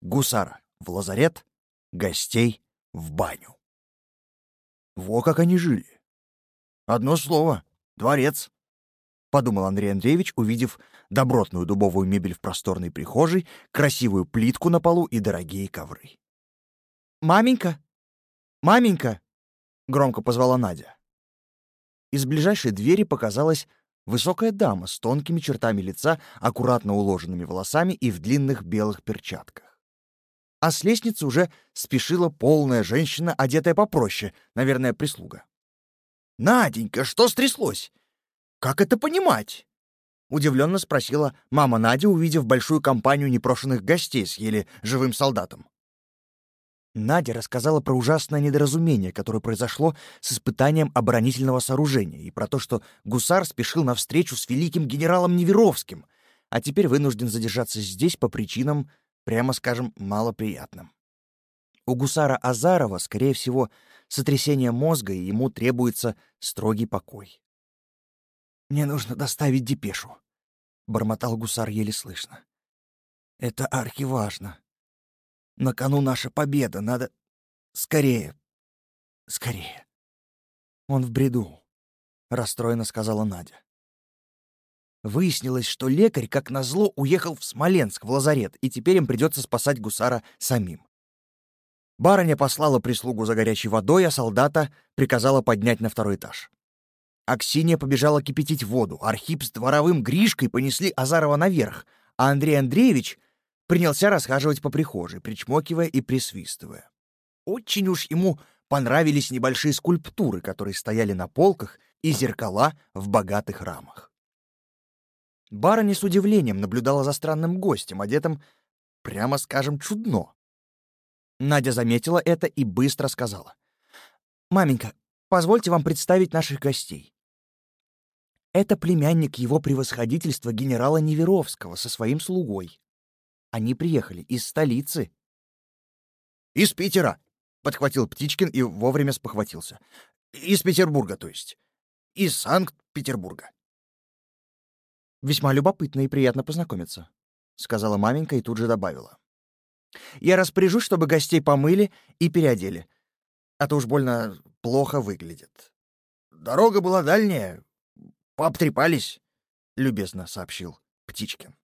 Гусара в лазарет, гостей в баню. Во как они жили. Одно слово — дворец. — подумал Андрей Андреевич, увидев добротную дубовую мебель в просторной прихожей, красивую плитку на полу и дорогие ковры. «Маменька! Маменька!» — громко позвала Надя. Из ближайшей двери показалась высокая дама с тонкими чертами лица, аккуратно уложенными волосами и в длинных белых перчатках. А с лестницы уже спешила полная женщина, одетая попроще, наверное, прислуга. «Наденька, что стряслось? Как это понимать?» Удивленно спросила мама Надя, увидев большую компанию непрошенных гостей с еле живым солдатом. Надя рассказала про ужасное недоразумение, которое произошло с испытанием оборонительного сооружения, и про то, что гусар спешил на встречу с великим генералом Неверовским, а теперь вынужден задержаться здесь по причинам, прямо скажем, малоприятным. У гусара Азарова, скорее всего, сотрясение мозга, и ему требуется строгий покой. «Мне нужно доставить депешу», — бормотал гусар еле слышно. «Это архиважно. На кону наша победа. Надо... Скорее. Скорее». «Он в бреду», — расстроенно сказала Надя. Выяснилось, что лекарь, как назло, уехал в Смоленск, в лазарет, и теперь им придется спасать гусара самим. Барыня послала прислугу за горячей водой, а солдата приказала поднять на второй этаж. Аксинья побежала кипятить воду. Архип с дворовым Гришкой понесли Азарова наверх, а Андрей Андреевич принялся расхаживать по прихожей, причмокивая и присвистывая. Очень уж ему понравились небольшие скульптуры, которые стояли на полках, и зеркала в богатых рамах. Барыня с удивлением наблюдала за странным гостем, одетым, прямо скажем, чудно. Надя заметила это и быстро сказала. «Маменька, позвольте вам представить наших гостей. Это племянник его превосходительства генерала Неверовского со своим слугой. Они приехали из столицы. «Из Питера!» — подхватил Птичкин и вовремя спохватился. «Из Петербурга, то есть. Из Санкт-Петербурга». «Весьма любопытно и приятно познакомиться», — сказала маменька и тут же добавила. «Я распоряжусь, чтобы гостей помыли и переодели, а то уж больно плохо выглядит. Дорога была дальняя, «Пообтрепались», — любезно сообщил Птичкин.